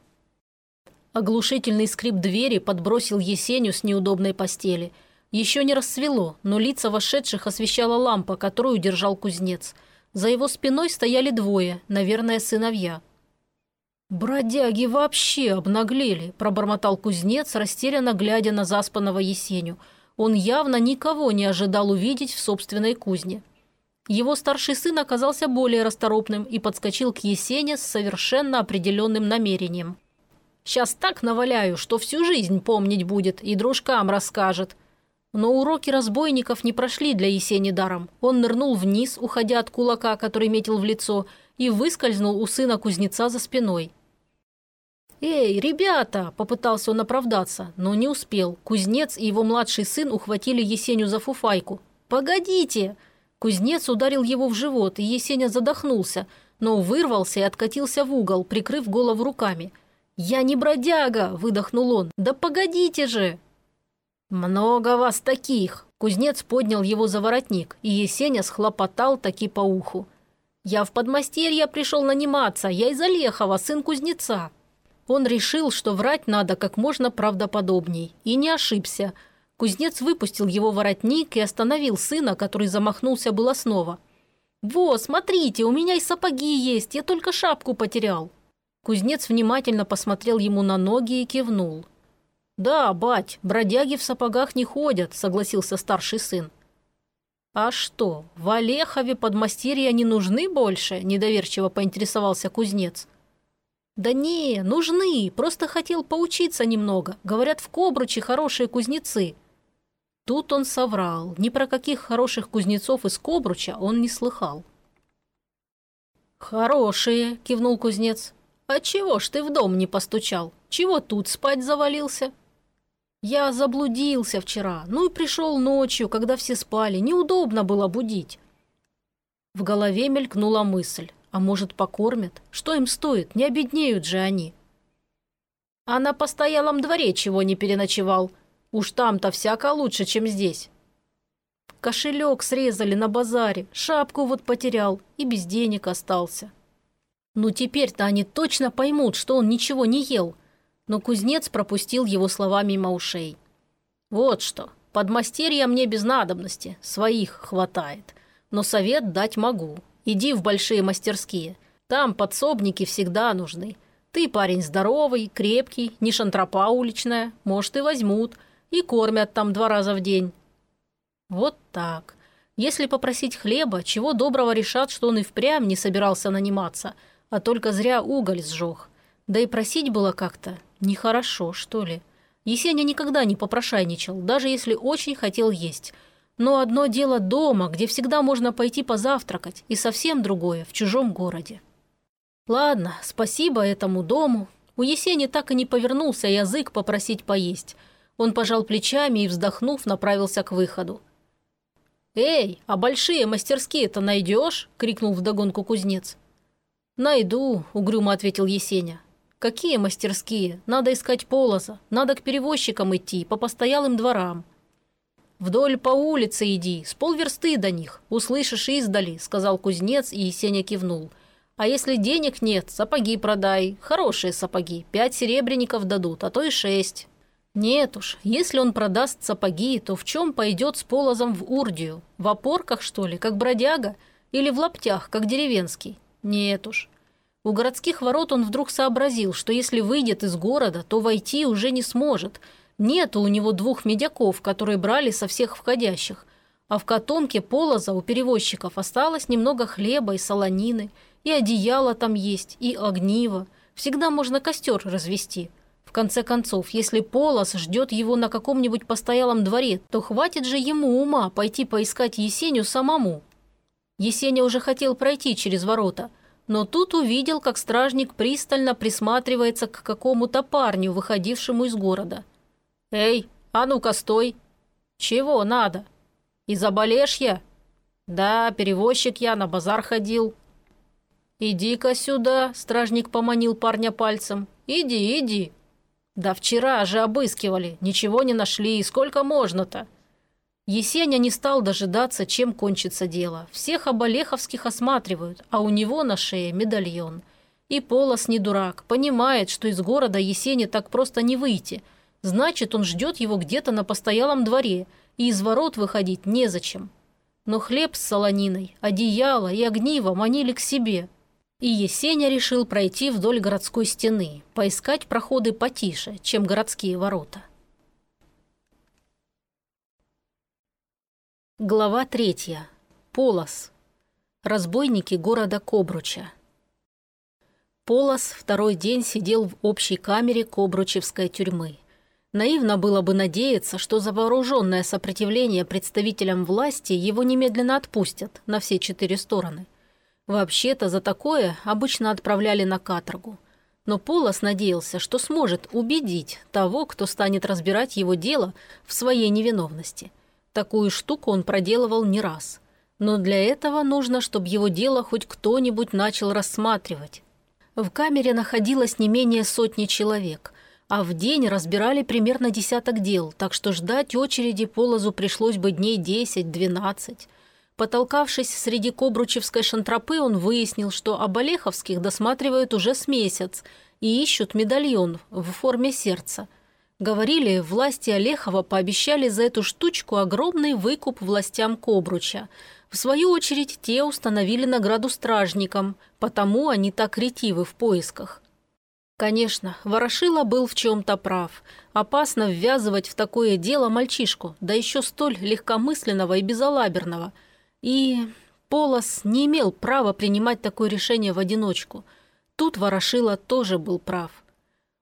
Оглушительный скрип двери подбросил Есеню с неудобной постели. Еще не рассвело, но лица вошедших освещала лампа, которую держал кузнец – за его спиной стояли двое, наверное, сыновья. «Бродяги вообще обнаглели», – пробормотал кузнец, растерянно глядя на заспанного Есеню. Он явно никого не ожидал увидеть в собственной кузне. Его старший сын оказался более расторопным и подскочил к Есене с совершенно определенным намерением. «Сейчас так наваляю, что всю жизнь помнить будет и дружкам расскажет», но уроки разбойников не прошли для Есени даром. Он нырнул вниз, уходя от кулака, который метил в лицо, и выскользнул у сына кузнеца за спиной. «Эй, ребята!» – попытался он оправдаться, но не успел. Кузнец и его младший сын ухватили Есеню за фуфайку. «Погодите!» Кузнец ударил его в живот, и Есеня задохнулся, но вырвался и откатился в угол, прикрыв голову руками. «Я не бродяга!» – выдохнул он. «Да погодите же!» «Много вас таких!» Кузнец поднял его за воротник, и Есеня схлопотал таки по уху. «Я в подмастерье пришел наниматься, я из Олехова, сын кузнеца». Он решил, что врать надо как можно правдоподобней, и не ошибся. Кузнец выпустил его воротник и остановил сына, который замахнулся было снова. «Во, смотрите, у меня и сапоги есть, я только шапку потерял». Кузнец внимательно посмотрел ему на ноги и кивнул. «Да, бать, бродяги в сапогах не ходят», – согласился старший сын. «А что, в Олехове подмастерья не нужны больше?» – недоверчиво поинтересовался кузнец. «Да не, нужны, просто хотел поучиться немного. Говорят, в Кобруче хорошие кузнецы». Тут он соврал. Ни про каких хороших кузнецов из Кобруча он не слыхал. «Хорошие», – кивнул кузнец. «А чего ж ты в дом не постучал? Чего тут спать завалился?» Я заблудился вчера, ну и пришел ночью, когда все спали. Неудобно было будить. В голове мелькнула мысль. А может, покормят? Что им стоит? Не обеднеют же они. А на постоялом дворе чего не переночевал? Уж там-то всяко лучше, чем здесь. Кошелек срезали на базаре, шапку вот потерял и без денег остался. Ну теперь-то они точно поймут, что он ничего не ел, но кузнец пропустил его слова мимо ушей. «Вот что, подмастерья мне без надобности, своих хватает. Но совет дать могу. Иди в большие мастерские. Там подсобники всегда нужны. Ты парень здоровый, крепкий, не шантропа уличная, может, и возьмут. И кормят там два раза в день». Вот так. Если попросить хлеба, чего доброго решат, что он и впрямь не собирался наниматься, а только зря уголь сжег. Да и просить было как-то Нехорошо, что ли? Есеня никогда не попрошайничал, даже если очень хотел есть. Но одно дело дома, где всегда можно пойти позавтракать, и совсем другое в чужом городе. Ладно, спасибо этому дому. У Есени так и не повернулся язык попросить поесть. Он пожал плечами и, вздохнув, направился к выходу. «Эй, а большие мастерские-то найдешь?» – крикнул вдогонку кузнец. «Найду», – угрюмо ответил Есеня. Какие мастерские? Надо искать полоза. Надо к перевозчикам идти, по постоялым дворам. Вдоль по улице иди, с полверсты до них. Услышишь издали, сказал кузнец, и Есеня кивнул. А если денег нет, сапоги продай. Хорошие сапоги. Пять серебряников дадут, а то и шесть. Нет уж, если он продаст сапоги, то в чем пойдет с полозом в Урдию? В опорках, что ли, как бродяга? Или в лаптях, как деревенский? Нет уж. У городских ворот он вдруг сообразил, что если выйдет из города, то войти уже не сможет. Нету у него двух медяков, которые брали со всех входящих. А в котомке полоза у перевозчиков осталось немного хлеба и солонины, и одеяло там есть, и огниво. Всегда можно костер развести. В конце концов, если Полос ждет его на каком-нибудь постоялом дворе, то хватит же ему ума пойти поискать Есеню самому. Есеня уже хотел пройти через ворота, но тут увидел, как стражник пристально присматривается к какому-то парню, выходившему из города. «Эй, а ну-ка стой!» «Чего надо?» «Из Оболешья?» «Да, перевозчик я, на базар ходил». «Иди-ка сюда», – стражник поманил парня пальцем. «Иди, иди». «Да вчера же обыскивали, ничего не нашли, и сколько можно-то?» Есеня не стал дожидаться, чем кончится дело. Всех оболеховских осматривают, а у него на шее медальон. И Полос не дурак, понимает, что из города Есене так просто не выйти. Значит, он ждет его где-то на постоялом дворе, и из ворот выходить незачем. Но хлеб с солониной, одеяло и огниво манили к себе – и Есеня решил пройти вдоль городской стены, поискать проходы потише, чем городские ворота. Глава третья. Полос. Разбойники города Кобруча. Полос второй день сидел в общей камере Кобручевской тюрьмы. Наивно было бы надеяться, что за вооруженное сопротивление представителям власти его немедленно отпустят на все четыре стороны – Вообще-то за такое обычно отправляли на каторгу. Но Полос надеялся, что сможет убедить того, кто станет разбирать его дело в своей невиновности. Такую штуку он проделывал не раз. Но для этого нужно, чтобы его дело хоть кто-нибудь начал рассматривать. В камере находилось не менее сотни человек, а в день разбирали примерно десяток дел, так что ждать очереди Полозу пришлось бы дней 10-12. Потолкавшись среди кобручевской шантропы, он выяснил, что об Олеховских досматривают уже с месяц и ищут медальон в форме сердца. Говорили, власти Олехова пообещали за эту штучку огромный выкуп властям Кобруча. В свою очередь, те установили награду стражникам, потому они так ретивы в поисках. Конечно, Ворошила был в чем-то прав. Опасно ввязывать в такое дело мальчишку, да еще столь легкомысленного и безалаберного – и Полос не имел права принимать такое решение в одиночку. Тут Ворошила тоже был прав.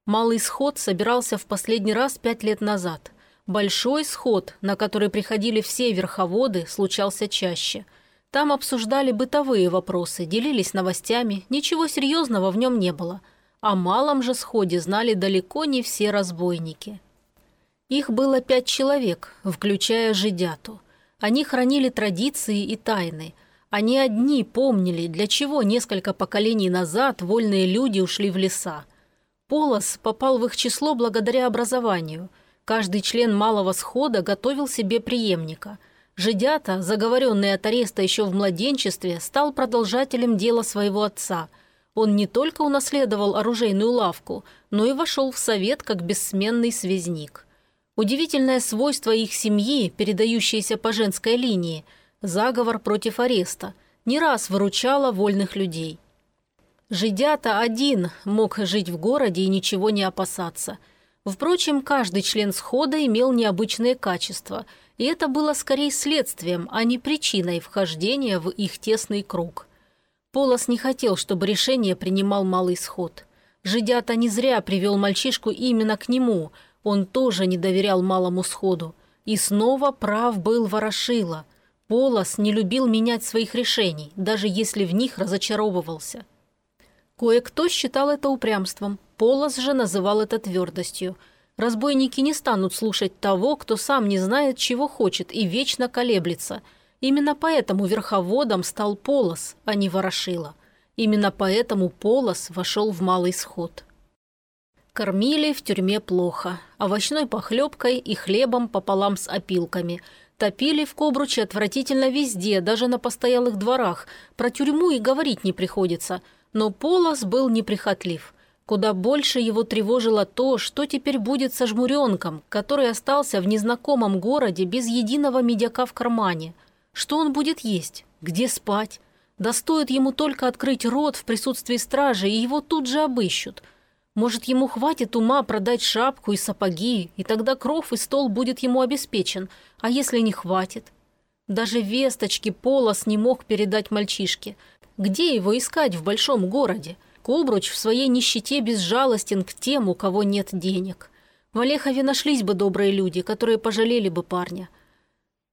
Малый сход собирался в последний раз пять лет назад. Большой сход, на который приходили все верховоды, случался чаще. Там обсуждали бытовые вопросы, делились новостями, ничего серьезного в нем не было. О малом же сходе знали далеко не все разбойники. Их было пять человек, включая жидяту – они хранили традиции и тайны. Они одни помнили, для чего несколько поколений назад вольные люди ушли в леса. Полос попал в их число благодаря образованию. Каждый член малого схода готовил себе преемника. Жидята, заговоренный от ареста еще в младенчестве, стал продолжателем дела своего отца. Он не только унаследовал оружейную лавку, но и вошел в совет как бессменный связник. Удивительное свойство их семьи, передающееся по женской линии, заговор против ареста, не раз выручало вольных людей. Жидята один мог жить в городе и ничего не опасаться. Впрочем, каждый член схода имел необычные качества, и это было скорее следствием, а не причиной вхождения в их тесный круг. Полос не хотел, чтобы решение принимал малый сход. Жидята не зря привел мальчишку именно к нему – он тоже не доверял малому сходу. И снова прав был Ворошила. Полос не любил менять своих решений, даже если в них разочаровывался. Кое-кто считал это упрямством, Полос же называл это твердостью. Разбойники не станут слушать того, кто сам не знает, чего хочет и вечно колеблется. Именно поэтому верховодом стал Полос, а не Ворошила. Именно поэтому Полос вошел в малый сход. Кормили в тюрьме плохо. Овощной похлебкой и хлебом пополам с опилками. Топили в Кобруче отвратительно везде, даже на постоялых дворах. Про тюрьму и говорить не приходится. Но Полос был неприхотлив. Куда больше его тревожило то, что теперь будет со жмуренком, который остался в незнакомом городе без единого медяка в кармане. Что он будет есть? Где спать? Да стоит ему только открыть рот в присутствии стражи, и его тут же обыщут – может, ему хватит ума продать шапку и сапоги, и тогда кров и стол будет ему обеспечен. А если не хватит? Даже весточки Полос не мог передать мальчишке. Где его искать в большом городе? Кобруч в своей нищете безжалостен к тем, у кого нет денег. В Олехове нашлись бы добрые люди, которые пожалели бы парня.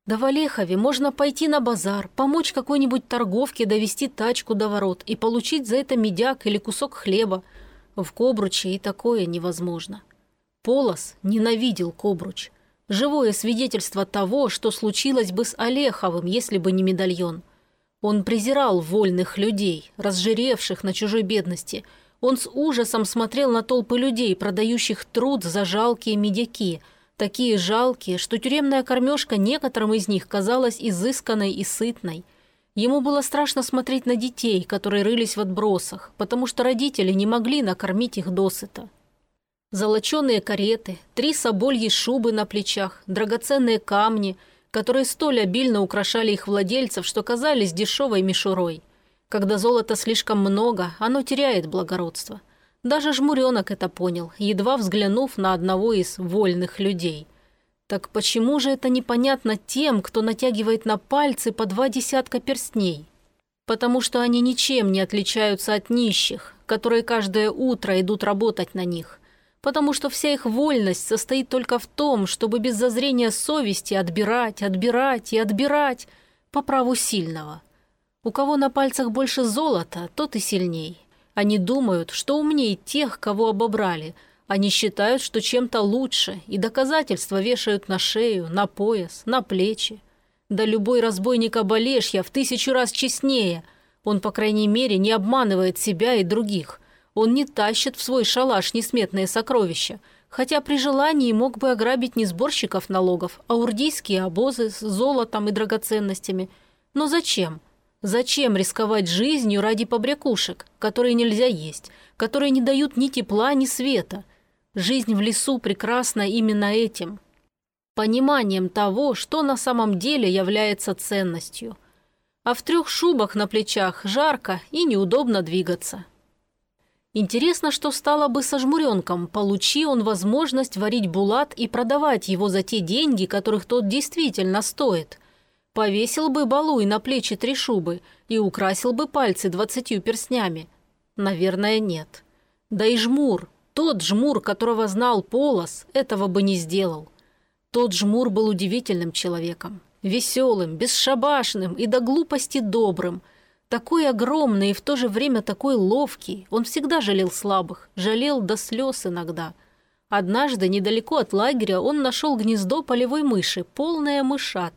Да в Олехове можно пойти на базар, помочь какой-нибудь торговке довести тачку до ворот и получить за это медяк или кусок хлеба. В Кобруче и такое невозможно. Полос ненавидел Кобруч. Живое свидетельство того, что случилось бы с Олеховым, если бы не медальон – он презирал вольных людей, разжиревших на чужой бедности. Он с ужасом смотрел на толпы людей, продающих труд за жалкие медяки, такие жалкие, что тюремная кормежка некоторым из них казалась изысканной и сытной. Ему было страшно смотреть на детей, которые рылись в отбросах, потому что родители не могли накормить их досыта. Золоченые кареты, три собольи шубы на плечах, драгоценные камни – которые столь обильно украшали их владельцев, что казались дешевой мишурой. Когда золота слишком много, оно теряет благородство. Даже жмуренок это понял, едва взглянув на одного из вольных людей. Так почему же это непонятно тем, кто натягивает на пальцы по два десятка перстней? Потому что они ничем не отличаются от нищих, которые каждое утро идут работать на них – потому что вся их вольность состоит только в том, чтобы без зазрения совести отбирать, отбирать и отбирать по праву сильного. У кого на пальцах больше золота, тот и сильней. Они думают, что умнее тех, кого обобрали. Они считают, что чем-то лучше, и доказательства вешают на шею, на пояс, на плечи. Да любой разбойник Оболешья в тысячу раз честнее. Он, по крайней мере, не обманывает себя и других – он не тащит в свой шалаш несметные сокровища, хотя при желании мог бы ограбить не сборщиков налогов, а урдийские обозы с золотом и драгоценностями. Но зачем? Зачем рисковать жизнью ради побрякушек, которые нельзя есть, которые не дают ни тепла, ни света? Жизнь в лесу прекрасна именно этим. Пониманием того, что на самом деле является ценностью. А в трех шубах на плечах жарко и неудобно двигаться. Интересно, что стало бы со жмуренком, получи он возможность варить булат и продавать его за те деньги, которых тот действительно стоит. Повесил бы балуй на плечи три шубы и украсил бы пальцы двадцатью перстнями. Наверное, нет. Да и жмур, тот жмур, которого знал Полос, этого бы не сделал. Тот жмур был удивительным человеком. Веселым, бесшабашным и до глупости добрым – такой огромный и в то же время такой ловкий. Он всегда жалел слабых, жалел до слез иногда. Однажды, недалеко от лагеря, он нашел гнездо полевой мыши, полное мышат.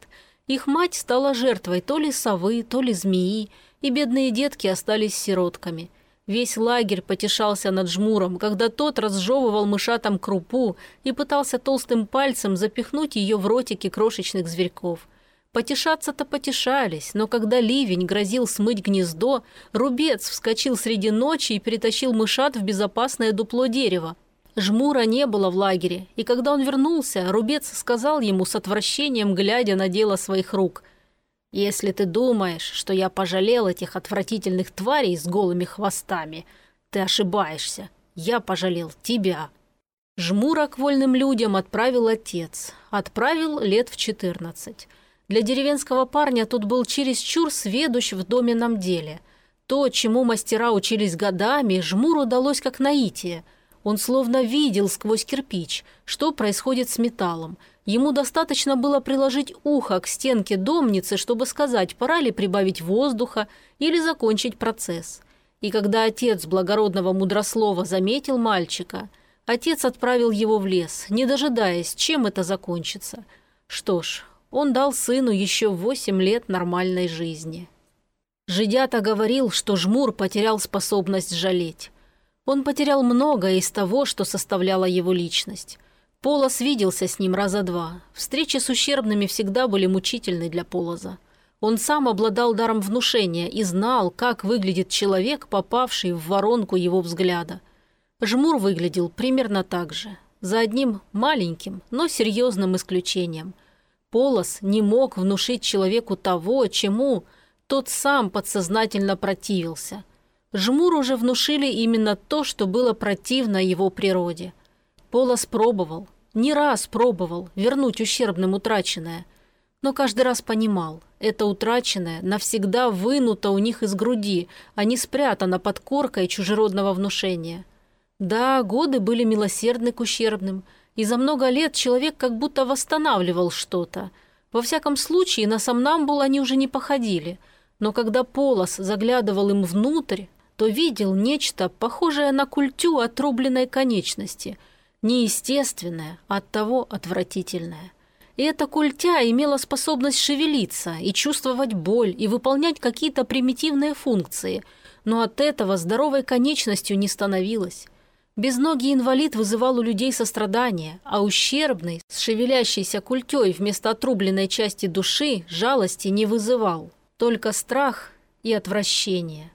Их мать стала жертвой то ли совы, то ли змеи, и бедные детки остались сиротками. Весь лагерь потешался над жмуром, когда тот разжевывал мышатам крупу и пытался толстым пальцем запихнуть ее в ротики крошечных зверьков – Потешаться-то потешались, но когда ливень грозил смыть гнездо, рубец вскочил среди ночи и перетащил мышат в безопасное дупло дерева. Жмура не было в лагере, и когда он вернулся, рубец сказал ему с отвращением, глядя на дело своих рук, «Если ты думаешь, что я пожалел этих отвратительных тварей с голыми хвостами, ты ошибаешься. Я пожалел тебя». Жмура к вольным людям отправил отец. Отправил лет в четырнадцать. Для деревенского парня тут был чересчур сведущ в доменном деле. То, чему мастера учились годами, жмуру удалось как наитие. Он словно видел сквозь кирпич, что происходит с металлом. Ему достаточно было приложить ухо к стенке домницы, чтобы сказать, пора ли прибавить воздуха или закончить процесс. И когда отец благородного мудрослова заметил мальчика, отец отправил его в лес, не дожидаясь, чем это закончится. Что ж, он дал сыну еще восемь лет нормальной жизни. Жидята говорил, что Жмур потерял способность жалеть. Он потерял многое из того, что составляло его личность. Полос виделся с ним раза два. Встречи с ущербными всегда были мучительны для Полоза. Он сам обладал даром внушения и знал, как выглядит человек, попавший в воронку его взгляда. Жмур выглядел примерно так же, за одним маленьким, но серьезным исключением – Полос не мог внушить человеку того, чему тот сам подсознательно противился. Жмур уже внушили именно то, что было противно его природе. Полос пробовал, не раз пробовал вернуть ущербным утраченное, но каждый раз понимал, это утраченное навсегда вынуто у них из груди, а не спрятано под коркой чужеродного внушения. Да, годы были милосердны к ущербным, и за много лет человек как будто восстанавливал что-то. Во всяком случае, на сомнамбул они уже не походили, но когда Полос заглядывал им внутрь, то видел нечто, похожее на культю отрубленной конечности, неестественное, оттого отвратительное. И эта культя имела способность шевелиться и чувствовать боль и выполнять какие-то примитивные функции, но от этого здоровой конечностью не становилась. Безногий инвалид вызывал у людей сострадание, а ущербный, с шевелящейся культей вместо отрубленной части души, жалости не вызывал. Только страх и отвращение.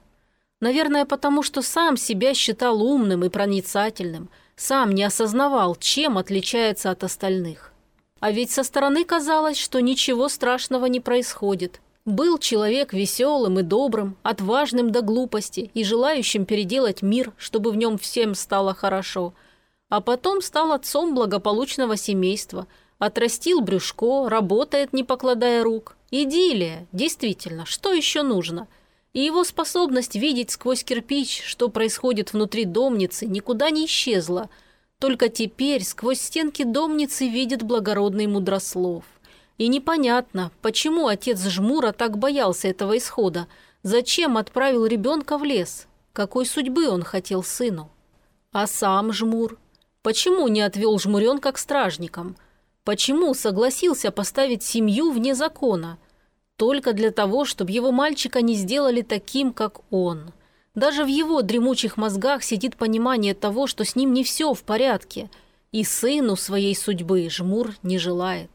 Наверное, потому что сам себя считал умным и проницательным, сам не осознавал, чем отличается от остальных. А ведь со стороны казалось, что ничего страшного не происходит. Был человек веселым и добрым, отважным до глупости и желающим переделать мир, чтобы в нем всем стало хорошо. А потом стал отцом благополучного семейства, отрастил брюшко, работает, не покладая рук. Идиллия, действительно, что еще нужно? И его способность видеть сквозь кирпич, что происходит внутри домницы, никуда не исчезла – только теперь сквозь стенки домницы видит благородный мудрослов. И непонятно, почему отец Жмура так боялся этого исхода, зачем отправил ребенка в лес, какой судьбы он хотел сыну. А сам Жмур? Почему не отвел Жмуренка к стражникам? Почему согласился поставить семью вне закона? Только для того, чтобы его мальчика не сделали таким, как он – даже в его дремучих мозгах сидит понимание того, что с ним не все в порядке, и сыну своей судьбы Жмур не желает.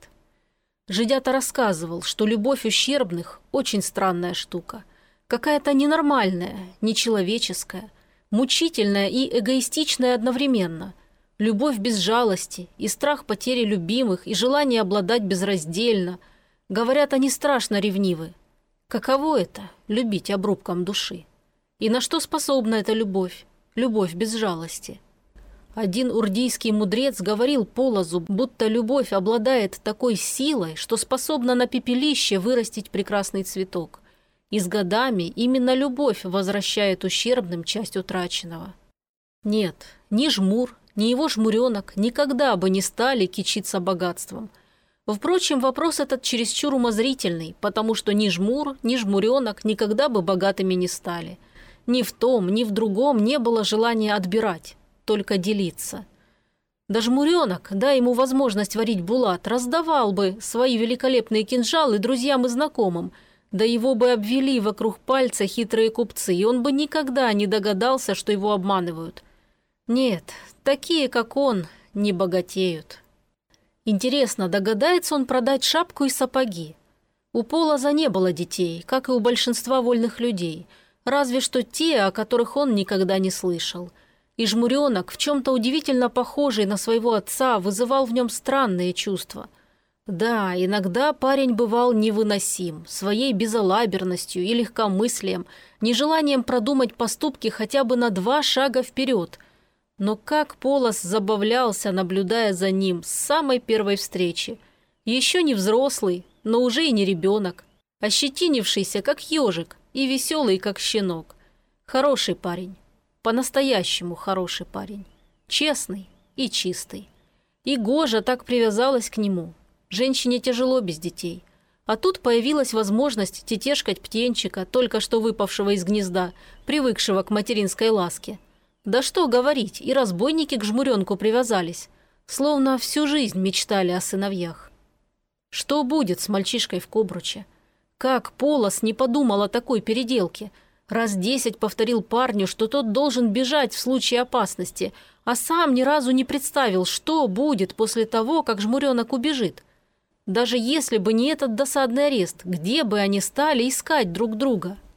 Жидята рассказывал, что любовь ущербных – очень странная штука. Какая-то ненормальная, нечеловеческая, мучительная и эгоистичная одновременно. Любовь без жалости и страх потери любимых и желание обладать безраздельно. Говорят, они страшно ревнивы. Каково это – любить обрубком души? И на что способна эта любовь? Любовь без жалости. Один урдийский мудрец говорил Полозу, будто любовь обладает такой силой, что способна на пепелище вырастить прекрасный цветок. И с годами именно любовь возвращает ущербным часть утраченного. Нет, ни жмур, ни его жмуренок никогда бы не стали кичиться богатством. Впрочем, вопрос этот чересчур умозрительный, потому что ни жмур, ни жмуренок никогда бы богатыми не стали – ни в том, ни в другом не было желания отбирать, только делиться. Даже Муренок, дай ему возможность варить булат, раздавал бы свои великолепные кинжалы друзьям и знакомым, да его бы обвели вокруг пальца хитрые купцы, и он бы никогда не догадался, что его обманывают. Нет, такие, как он, не богатеют. Интересно, догадается он продать шапку и сапоги? У Полоза не было детей, как и у большинства вольных людей – разве что те, о которых он никогда не слышал. И жмуренок, в чем-то удивительно похожий на своего отца, вызывал в нем странные чувства. Да, иногда парень бывал невыносим, своей безалаберностью и легкомыслием, нежеланием продумать поступки хотя бы на два шага вперед. Но как Полос забавлялся, наблюдая за ним с самой первой встречи. Еще не взрослый, но уже и не ребенок, ощетинившийся, как ежик, и веселый, как щенок. Хороший парень. По-настоящему хороший парень. Честный и чистый. И Гожа так привязалась к нему. Женщине тяжело без детей. А тут появилась возможность тетешкать птенчика, только что выпавшего из гнезда, привыкшего к материнской ласке. Да что говорить, и разбойники к жмуренку привязались. Словно всю жизнь мечтали о сыновьях. Что будет с мальчишкой в Кобруче? Как Полос не подумал о такой переделке? Раз десять повторил парню, что тот должен бежать в случае опасности, а сам ни разу не представил, что будет после того, как жмуренок убежит. Даже если бы не этот досадный арест, где бы они стали искать друг друга –